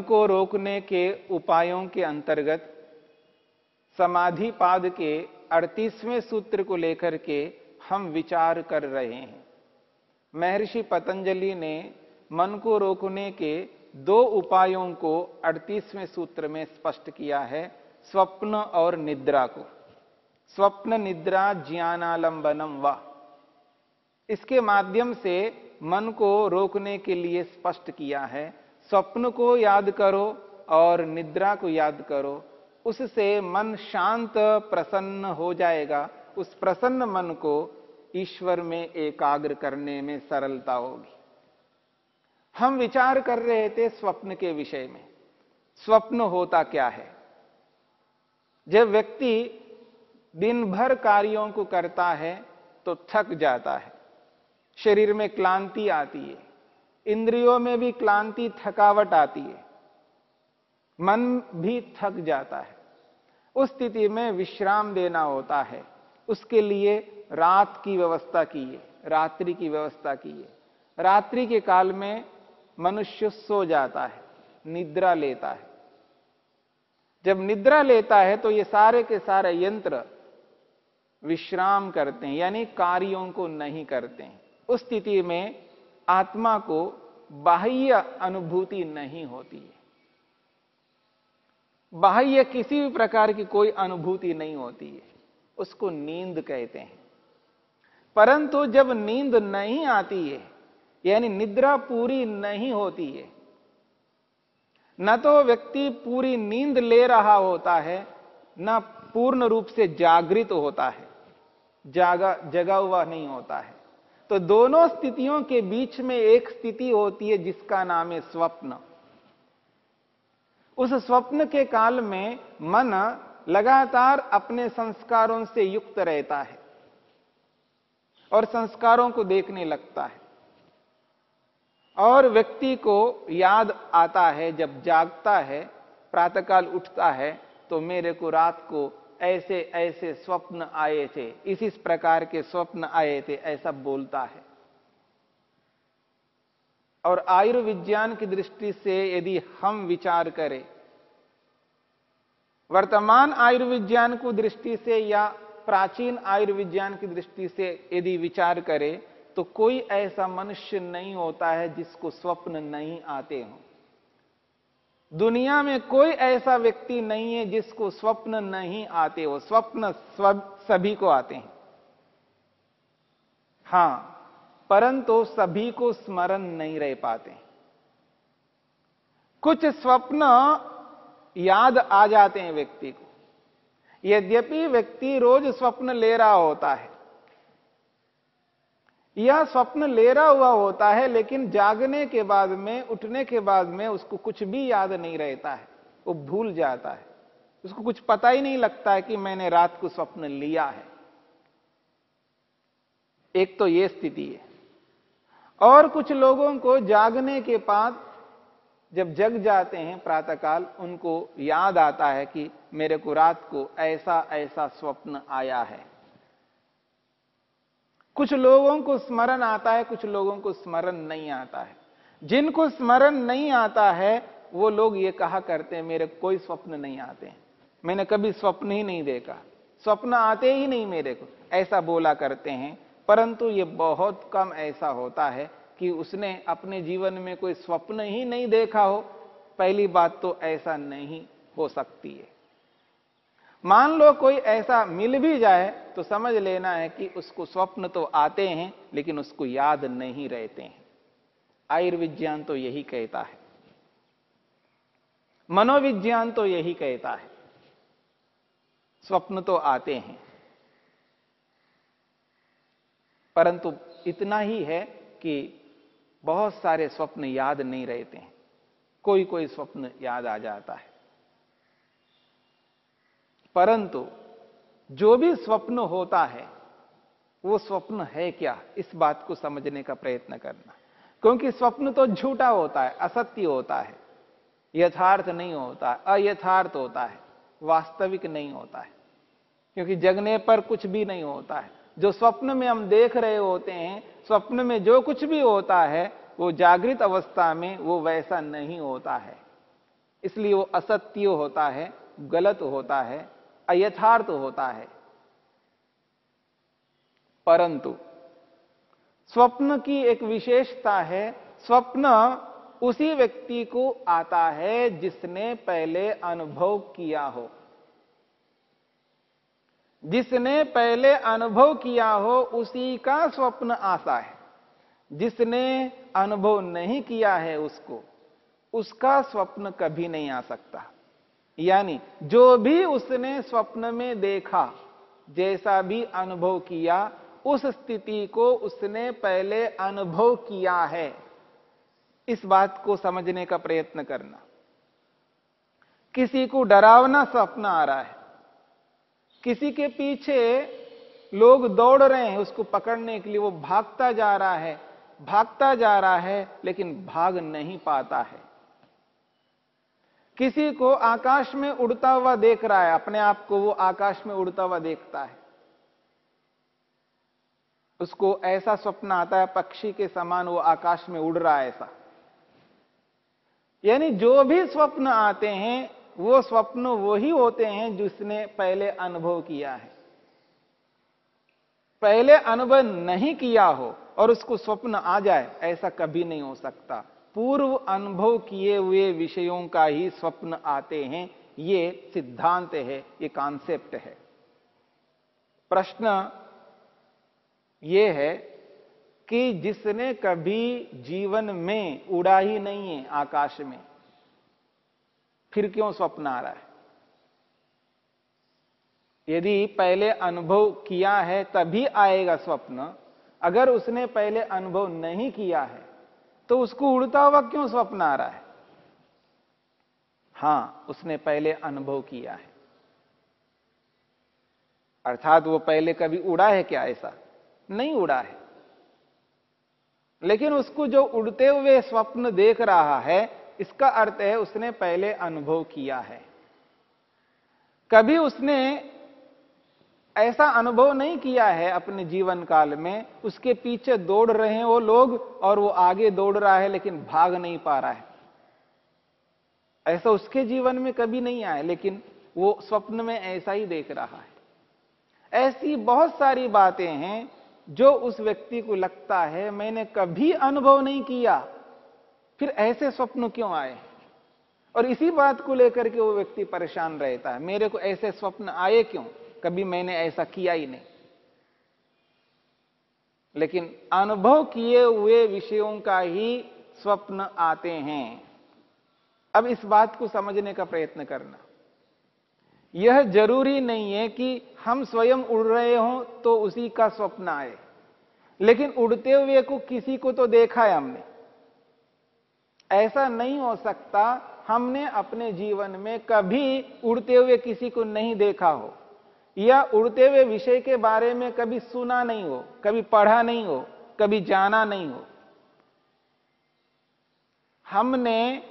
को रोकने के उपायों के अंतर्गत समाधि पाद के 38वें सूत्र को लेकर के हम विचार कर रहे हैं। महर्षि पतंजलि ने मन को रोकने के दो उपायों को 38वें सूत्र में स्पष्ट किया है, स्वप्न और निद्रा को। स्वप्न, निद्रा, ज्ञानालंबनम व। इसके माध्यम से मन को रोकने के लिए स्पष्ट किया है स्वप्न को याद करो और निद्रा को याद करो। उससे मन शांत, प्रसन्न हो जाएगा। उस प्रसन्न मन को ईश्वर में एकाग्र करने में सरलता होगी। हम विचार कर रहे थे स्वप्न के विषय में। स्वप्न होता क्या है? जब व्यक्ति दिन भर कार्यों को करता है तो थक जाता है। शरीर में क्लांति आती है। इंद्रियों में भी क्लांति, थकावट आती है। मन भी थक जाता है। उस स्थिति में विश्राम देना होता है। उसके लिए रात की व्यवस्था की है रात्रि की व्यवस्था की है रात्रि के काल में मनुष्य सो जाता है, निद्रा लेता है। जब निद्रा लेता है तो ये सारे के सारे यंत्र विश्राम करते हैं, यानी कार्यों को नहीं करते हैं। उस स्थिति में आत्मा को बाह्य अनुभूति नहीं होती है। बाह्य किसी भी प्रकार की कोई अनुभूति नहीं होती है। उसको नींद कहते हैं। परंतु जब नींद नहीं आती है, यानी निद्रा पूरी नहीं होती है, न तो व्यक्ति पूरी नींद ले रहा होता है, न पूर्ण रूप से जागृत होता है, जागा, जगा हुआ नहीं होता है। तो दोनों स्थितियों के बीच में एक स्थिति होती है जिसका नाम है स्वप्न। उस स्वप्न के काल में मन लगातार अपने संस्कारों से युक्त रहता है और संस्कारों को देखने लगता है और व्यक्ति को याद आता है, जब जागता है, प्रातःकाल उठता है तो मेरे को रात को ऐसे ऐसे स्वप्न आए थे, इस इस प्रकार के स्वप्न आए थे, ऐसा बोलता है। और आयुर्विज्ञान की दृष्टि से यदि हम विचार करें, वर्तमान आयुर्विज्ञान को दृष्टि से या प्राचीन आयुर्विज्ञान की दृष्टि से यदि विचार करें तो कोई ऐसा मनुष्य नहीं होता है जिसको स्वप्न नहीं आते हों। दुनिया में कोई ऐसा व्यक्ति नहीं है जिसको स्वप्न नहीं आते हो स्वप्न सभी को आते हैं। हाँ, परंतु सभी को स्मरण नहीं रह पाते। कुछ स्वप्न याद आ जाते हैं व्यक्ति को। यद्यपि व्यक्ति रोज स्वप्न ले रहा होता है यह स्वप्न लेरा हुआ होता है, लेकिन जागने के बाद में, उठने के बाद में उसको कुछ भी याद नहीं रहता है। वो भूल जाता है। उसको कुछ पता ही नहीं लगता है कि मैंने रात को स्वप्न लिया है। एक तो यह स्थिति है। और कुछ लोगों को जागने के बाद जब जग जाते हैं प्रातःकाल, उनको याद आता है कि मेरे को रात को ऐसा ऐसा स्वप्न आया है। कुछ लोगों को स्मरण आता है, कुछ लोगों को स्मरण नहीं आता है। जिनको स्मरण नहीं आता है, वो लोग ये कहा करते हैं, मेरे कोई स्वप्न नहीं आते मैंने कभी स्वप्न ही नहीं देखा। स्वप्न आते ही नहीं मेरे को। ऐसा बोला करते हैं। परंतु ये बहुत कम ऐसा होता है कि उसने अपने जीवन में कोई स्वप्न ही नहीं देखा हो। पहली बात तो ऐसा नहीं हो सकती है। मान लो कोई ऐसा मिल भी जाए तो समझ लेना है कि उसको स्वप्न तो आते हैं, लेकिन उसको याद नहीं रहते हैं। आयुर्विज्ञान तो यही कहता है। मनोविज्ञान तो यही कहता है। स्वप्न तो आते हैं। परंतु इतना ही है कि बहुत सारे स्वप्न याद नहीं रहते हैं। कोई कोई स्वप्न याद आ जाता है। परंतु जो भी स्वप्न होता है, वो स्वप्न है क्या? इस बात को समझने का प्रयत्न करना। क्योंकि स्वप्न तो झूठा होता है, असत्य होता है। यथार्थ नहीं होता, अयथार्थ होता है, वास्तविक नहीं होता है। क्योंकि जगने पर कुछ भी नहीं होता है। जो स्वप्न में हम देख रहे होते हैं, स्वप्न में जो कुछ भी होता है, वो जागृत अवस्था में वो वैसा नहीं होता है। इसलिए वो असत्य होता है, गलत होता है अयथार्थ होता है। परंतु स्वप्न की एक विशेषता है, स्वप्न उसी व्यक्ति को आता है जिसने पहले अनुभव किया हो। जिसने पहले अनुभव किया हो, उसी का स्वप्न आता है। जिसने अनुभव नहीं किया है उसको, उसका स्वप्न कभी नहीं आ सकता। यानी जो भी उसने स्वप्न में देखा, जैसा भी अनुभव किया, उस स्थिति को उसने पहले अनुभव किया है। इस बात को समझने का प्रयत्न करना। किसी को डरावना स्वप्न आ रहा है। किसी के पीछे लोग दौड़ रहे हैं, उसको पकड़ने के लिए वो भागता जा रहा है। भागता जा रहा है, लेकिन भाग नहीं पाता है। किसी को आकाश में उड़ता हुआ देख रहा है, अपने आप को वो आकाश में उड़ता हुआ देखता है। उसको ऐसा स्वप्न आता है, पक्षी के समान वो आकाश में उड़ रहा है ऐसा। यानी जो भी स्वप्न आते हैं, वो स्वप्न वही होते हैं जिसने पहले अनुभव किया है। पहले अनुभव नहीं किया हो और उसको स्वप्न आ जाए, ऐसा कभी नहीं हो सकता। पूर्व अनुभव किए हुए विषयों का ही स्वप्न आते हैं, ये सिद्धांत है, ये कॉन्सेप्ट है। प्रश्न ये है कि जिसने कभी जीवन में उड़ा ही नहीं है आकाश में, फिर क्यों स्वप्न आ रहा है? यदि पहले अनुभव किया है तभी आएगा स्वप्न, अगर उसने पहले अनुभव नहीं किया है तो उसको उड़ता हुआ क्यों स्वप्न आ रहा है? हाँ, उसने पहले अनुभव किया है। अर्थात वो पहले कभी उड़ा है क्या ऐसा? नहीं उड़ा है। लेकिन उसको जो उड़ते हुए स्वप्न देख रहा है, इसका अर्थ है उसने पहले अनुभव किया है। कभी उसने ऐसा अनुभव नहीं किया है अपने जीवन काल में। उसके पीछे दौड़ रहे हैं वो लोग और वो आगे दौड़ रहा है लेकिन भाग नहीं पा रहा है। ऐसा उसके जीवन में कभी नहीं आया, लेकिन वो स्वप्न में ऐसा ही देख रहा है। ऐसी बहुत सारी बातें हैं जो उस व्यक्ति को लगता है, मैंने कभी अनुभव नहीं किया, फिर ऐसे स्वप्न क्यों आए? और इसी बात को लेकर के वो व्यक्ति परेशान रहता है। मेरे को ऐसे स्वप्न आए क्यों? कभी मैंने ऐसा किया ही नहीं। लेकिन अनुभव किए हुए विषयों का ही स्वप्न आते हैं। अब इस बात को समझने का प्रयत्न करना। यह ज़रूरी नहीं है कि हम स्वयं उड़ रहे हों तो उसी का स्वप्न आए। लेकिन उड़ते हुए को किसी को तो देखा है हमने। ऐसा नहीं हो सकता हमने अपने जीवन में कभी उड़ते हुए किसी को नहीं देखा हो। या उड़ते हुए विषय के बारे में कभी सुना नहीं हो, कभी पढ़ा नहीं हो, कभी जाना नहीं हो। हमने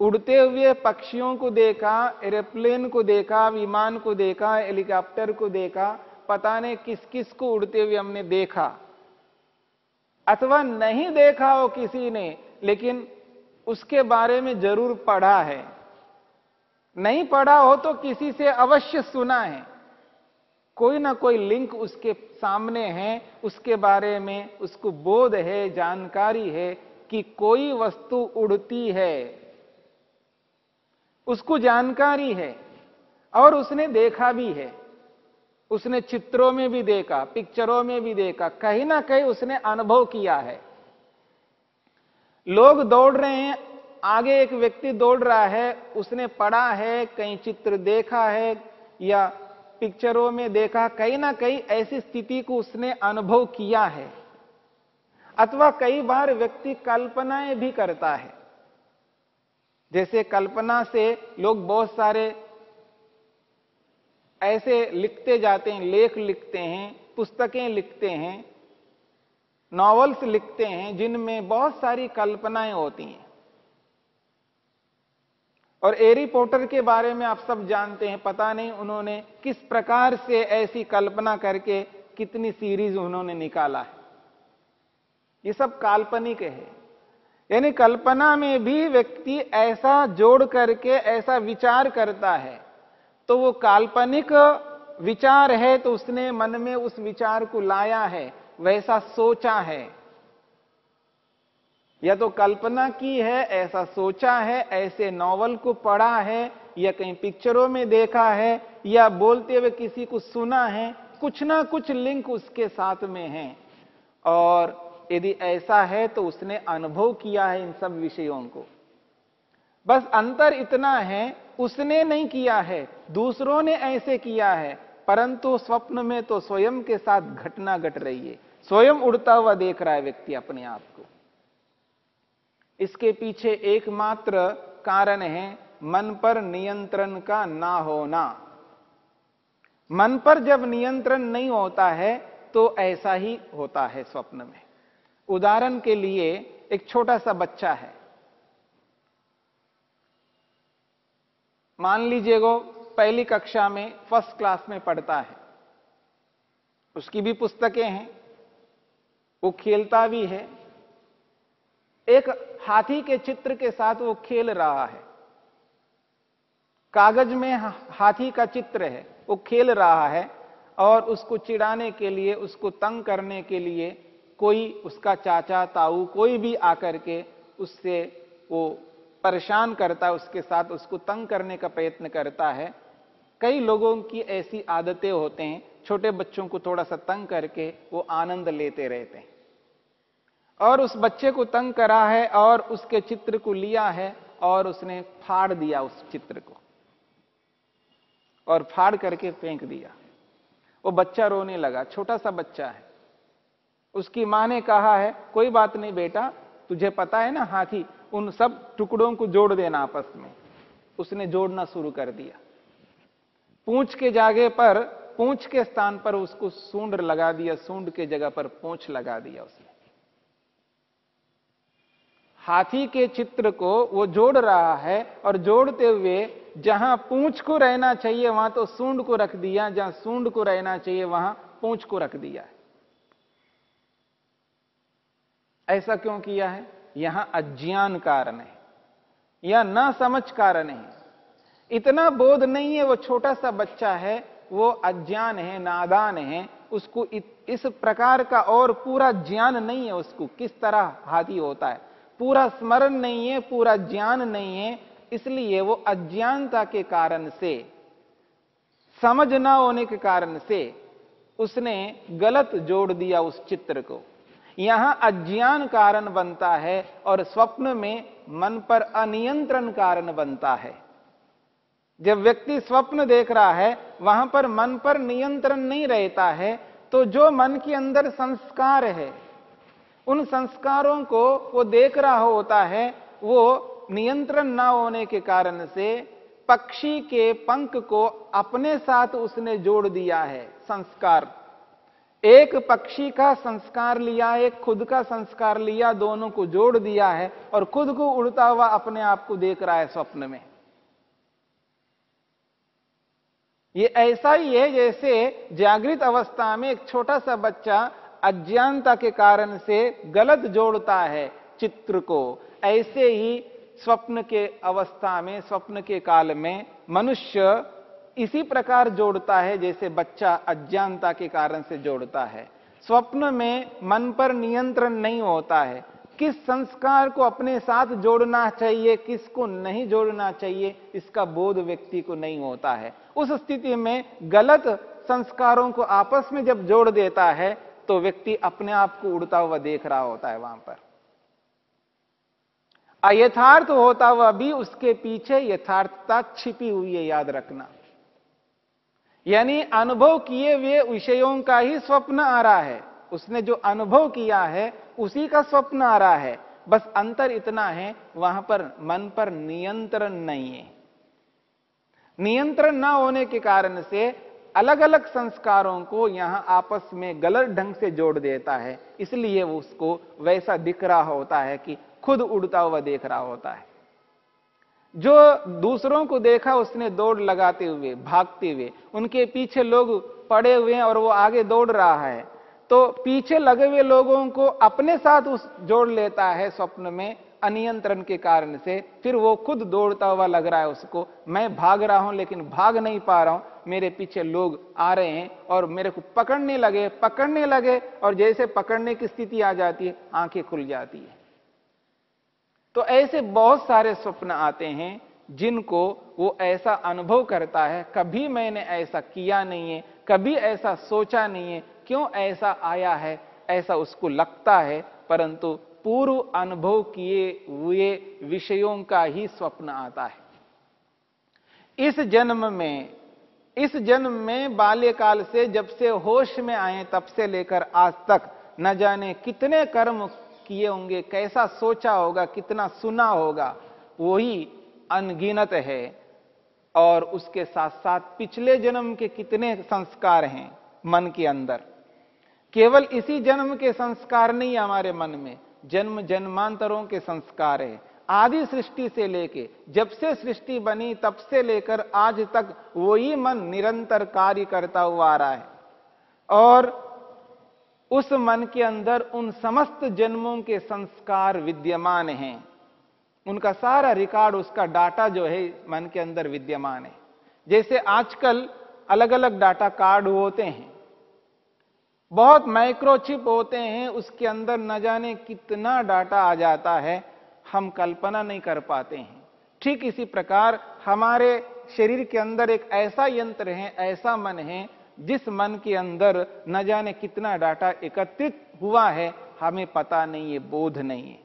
उड़ते हुए पक्षियों को देखा, एरोप्लेन को देखा, विमान को देखा, हेलीकॉप्टर को देखा, पता नहीं किस किस को उड़ते हुए हमने देखा। अथवा नहीं देखा हो किसी ने, लेकिन उसके बारे में ज़रूर पढ़ा है। नहीं पढ़ा हो तो किसी से अवश्य सुना है। कोई ना कोई लिंक उसके सामने है, उसके बारे में उसको बोध है, जानकारी है कि कोई वस्तु उड़ती है। उसको जानकारी है और उसने देखा भी है। उसने चित्रों में भी देखा, पिक्चरों में भी देखा, कहीं ना कहीं उसने अनुभव किया है। लोग दौड़ रहे हैं, आगे एक व्यक्ति दौड़ रहा है, उसने पढ़ा है, कहीं चित्र देखा है या पिक्चरों में देखा कहीं ना कहीं ऐसी स्थिति को उसने अनुभव किया है। अथवा कई बार व्यक्ति कल्पनाएँ भी करता है। जैसे कल्पना से लोग बहुत सारे ऐसे लिखते जाते हैं, लेख लिखते हैं, पुस्तकें लिखते हैं, नॉवेल्स लिखते हैं, जिनमें बहुत सारी कल्पनाएँ होती हैं। और एरी पोटर के बारे में आप सब जानते हैं, पता नहीं उन्होंने किस प्रकार से ऐसी कल्पना करके कितनी सीरीज़ उन्होंने निकाला है। ये सब काल्पनिक है। यानी कल्पना में भी व्यक्ति ऐसा जोड़ करके, ऐसा विचार करता है तो वो काल्पनिक विचार है तो उसने मन में उस विचार को लाया है, वैसा सोचा है। या तो कल्पना की है, ऐसा सोचा है, ऐसे नॉवल को पढ़ा है, या कहीं पिक्चरों में देखा है, या बोलते हुए किसी को सुना है, कुछ ना कुछ लिंक उसके साथ में है। और यदि ऐसा है तो उसने अनुभव किया है इन सब विषयों को। बस अंतर इतना है, उसने नहीं किया है, दूसरों ने ऐसे किया है, परंतु स्वप्न में तो स्वयं के साथ घटना घट गट रही है। स्वयं उड़ता हुआ देख रहा है व्यक्ति अपने आप को। इसके पीछे एकमात्र कारण है मन पर नियंत्रण का ना होना। मन पर जब नियंत्रण नहीं होता है तो ऐसा ही होता है स्वप्न में। उदाहरण के लिए एक छोटा सा बच्चा है। मान लीजिए वो पहली कक्षा में फ़र्स्ट क्लास में पढ़ता है। उसकी भी पुस्तकें हैं, वो खेलता भी है एक हाथी के चित्र के साथ वो खेल रहा है। कागज़ में हाथी का चित्र है। वो खेल रहा है और उसको चिढ़ाने के लिए, उसको तंग करने के लिए कोई उसका चाचा, ताऊ, कोई भी आकर के उससे वो परेशान करता है, उसके साथ उसको तंग करने का प्रयत्न करता है। कई लोगों की ऐसी आदतें होते हैं, छोटे बच्चों को थोड़ा सा तंग करके वो आनंद लेते रहते हैं। और उस बच्चे को तंग करा है और उसके चित्र को लिया है और उसने फाड़ दिया उस चित्र को और फाड़ करके फेंक दिया। वो बच्चा रोने लगा, छोटा सा बच्चा है। उसकी माँ ने कहा है, कोई बात नहीं बेटा, तुझे पता है ना हाथी, उन सब टुकड़ों को जोड़ देना आपस में। उसने जोड़ना शुरू कर दिया। पूंछ के जागे पर, पूंछ के स्थान पर उसको सूंड लगा दिया, सूंड के जगह पर पूंछ लगा दिया उसने। हाथी के चित्र को वो जोड़ रहा है और जोड़ते हुए जहाँ पूंछ को रहना चाहिए, वहाँ तो सूंड को रख दिया, जहाँ सूंड को रहना चाहिए, वहाँ पूंछ को रख दिया है। ऐसा क्यों किया है? यहाँ अज्ञान कारण है, या ना समझ कारण है। इतना बोध नहीं है, वो छोटा सा बच्चा है, वो अज्ञान है, नादान है, उसको इस प्रकार का और पूरा ज्ञान नहीं है उसको, किस तरह हाथी होता है। पूरा स्मरण नहीं है, पूरा ज्ञान नहीं है, इसलिए वो अज्ञानता के कारण से, समझ ना होने के कारण से उसने गलत जोड़ दिया उस चित्र को। यहाँ अज्ञान कारण बनता है और स्वप्न में मन पर अनियंत्रण कारण बनता है। जब व्यक्ति स्वप्न देख रहा है, वहाँ पर मन पर नियंत्रण नहीं रहता है तो जो मन के अंदर संस्कार है उन संस्कारों को वो देख रहा होता है, वो नियंत्रण ना होने के कारण से पक्षी के पंख को अपने साथ उसने जोड़ दिया है, संस्कार। एक पक्षी का संस्कार लिया, एक खुद का संस्कार लिया, दोनों को जोड़ दिया है और खुद को उड़ता हुआ अपने आप को देख रहा है स्वप्न में। ये ऐसा ही है जैसे जागृत अवस्था में एक छोटा सा बच्चा अज्ञानता के कारण से गलत जोड़ता है चित्र को। ऐसे ही स्वप्न के अवस्था में, स्वप्न के काल में मनुष्य इसी प्रकार जोड़ता है जैसे बच्चा अज्ञानता के कारण से जोड़ता है। स्वप्न में मन पर नियंत्रण नहीं होता है। किस संस्कार को अपने साथ जोड़ना चाहिए, किसको नहीं जोड़ना चाहिए, इसका बोध व्यक्ति को नहीं होता है। उस स्थिति में गलत संस्कारों को आपस में जब जोड़ देता है तो व्यक्ति अपने आप को उड़ता हुआ देख रहा होता है वहाँ पर। अयथार्थ होता हुआ भी उसके पीछे यथार्थता छिपी हुई है, याद रखना। यानी अनुभव किए हुए विषयों का ही स्वप्न आ रहा है। उसने जो अनुभव किया है, उसी का स्वप्न आ रहा है। बस अंतर इतना है, वहाँ पर मन पर नियंत्रण नहीं है। नियंत्रण ना होने के कारण से अलग अलग संस्कारों को यहाँ आपस में गलत ढंग से जोड़ देता है, इसलिए उसको वैसा दिख रहा होता है कि खुद उड़ता हुआ देख रहा होता है। जो दूसरों को देखा उसने दौड़ लगाते हुए, भागते हुए, उनके पीछे लोग पड़े हुए हैं और वो आगे दौड़ रहा है तो पीछे लगे हुए लोगों को अपने साथ उस जोड़ लेता है स्वप्न में अनियंत्रण के कारण से, फिर वो खुद दौड़ता हुआ लग रहा है उसको, मैं भाग रहा हूँ, लेकिन भाग नहीं पा रहा हूँ। मेरे पीछे लोग आ रहे हैं और मेरे को पकड़ने लगे पकड़ने लगे और जैसे पकड़ने की स्थिति आ जाती है, आँखें खुल जाती है। तो ऐसे बहुत सारे स्वप्न आते हैं जिनको वो ऐसा अनुभव करता है, कभी मैंने ऐसा किया नहीं है, कभी ऐसा सोचा नहीं है, क्यों ऐसा आया है, ऐसा उसको लगता है, परंतु पूर्व अनुभव किए हुए विषयों का ही स्वप्न आता है। इस जन्म में इस जन्म में बाल्यकाल से जब से होश में आए, तब से लेकर आज तक न जाने कितने कर्म किए होंगे, कैसा सोचा होगा, कितना सुना होगा, वही अनगिनत है। और उसके साथ साथ पिछले जन्म के कितने संस्कार हैं मन के अंदर। केवल इसी जन्म के संस्कार नहीं, हमारे मन में जन्म जन्मांतरों के संस्कार है। आदि सृष्टि से लेके, जब से सृष्टि बनी, तब से लेकर आज तक, वही मन निरंतर कार्य करता हुआ आ रहा है। और उस मन के अंदर उन समस्त जन्मों के संस्कार विद्यमान हैं। उनका सारा रिकॉर्ड, उसका डाटा जो है, मन के अंदर विद्यमान है। जैसे आजकल अलग अलग डाटा कार्ड होते हैं। बहुत माइक्रोचिप होते हैं, उसके अंदर न जाने कितना डाटा आ जाता है। हम कल्पना नहीं कर पाते हैं। ठीक इसी प्रकार हमारे शरीर के अंदर एक ऐसा यंत्र है, ऐसा मन है, जिस मन के अंदर न जाने कितना डाटा एकत्रित हुआ है, हमें पता नहीं है, बोध नहीं है।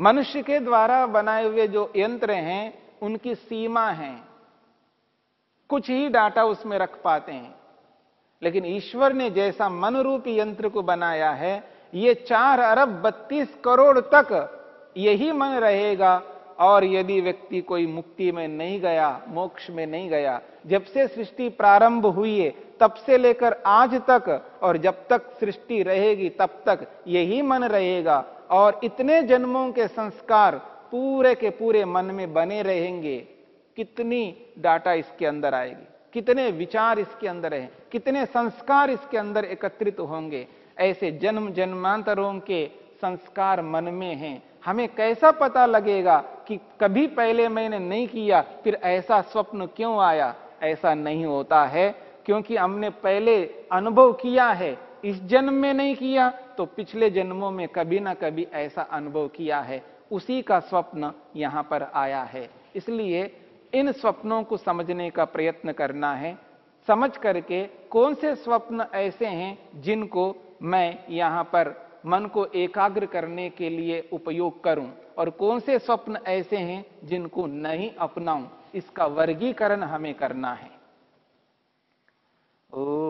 मनुष्य के द्वारा बनाए हुए जो यंत्र हैं, उनकी सीमा है। कुछ ही डाटा उसमें रख पाते हैं। लेकिन ईश्वर ने जैसा मन रूपी यंत्र को बनाया है ये चार अरब बत्तीस करोड़ तक यही मन रहेगा। और यदि व्यक्ति कोई मुक्ति में नहीं गया, मोक्ष में नहीं गया, जब से सृष्टि प्रारंभ हुई है, तब से लेकर आज तक, और जब तक सृष्टि रहेगी, तब तक यही मन रहेगा। और इतने जन्मों के संस्कार पूरे के पूरे मन में बने रहेंगे। कितनी डाटा इसके अंदर आएगी, कितने विचार इसके अंदर है, कितने संस्कार इसके अंदर एकत्रित होंगे। ऐसे जन्म जन्मांतरों के संस्कार मन में हैं। हमें कैसा पता लगेगा कि कभी पहले मैंने नहीं किया, फिर ऐसा स्वप्न क्यों आया? ऐसा नहीं होता है, क्योंकि हमने पहले अनुभव किया है। इस जन्म में नहीं किया तो पिछले जन्मों में कभी ना कभी ऐसा अनुभव किया है। उसी का स्वप्न यहाँ पर आया है। इसलिए इन स्वप्नों को समझने का प्रयत्न करना है। समझ करके कौन से स्वप्न ऐसे हैं जिनको मैं यहाँ पर मन को एकाग्र करने के लिए उपयोग करूँ। और कौन से स्वप्न ऐसे हैं जिनको नहीं अपनाऊं? इसका वर्गीकरण हमें करना है। ओ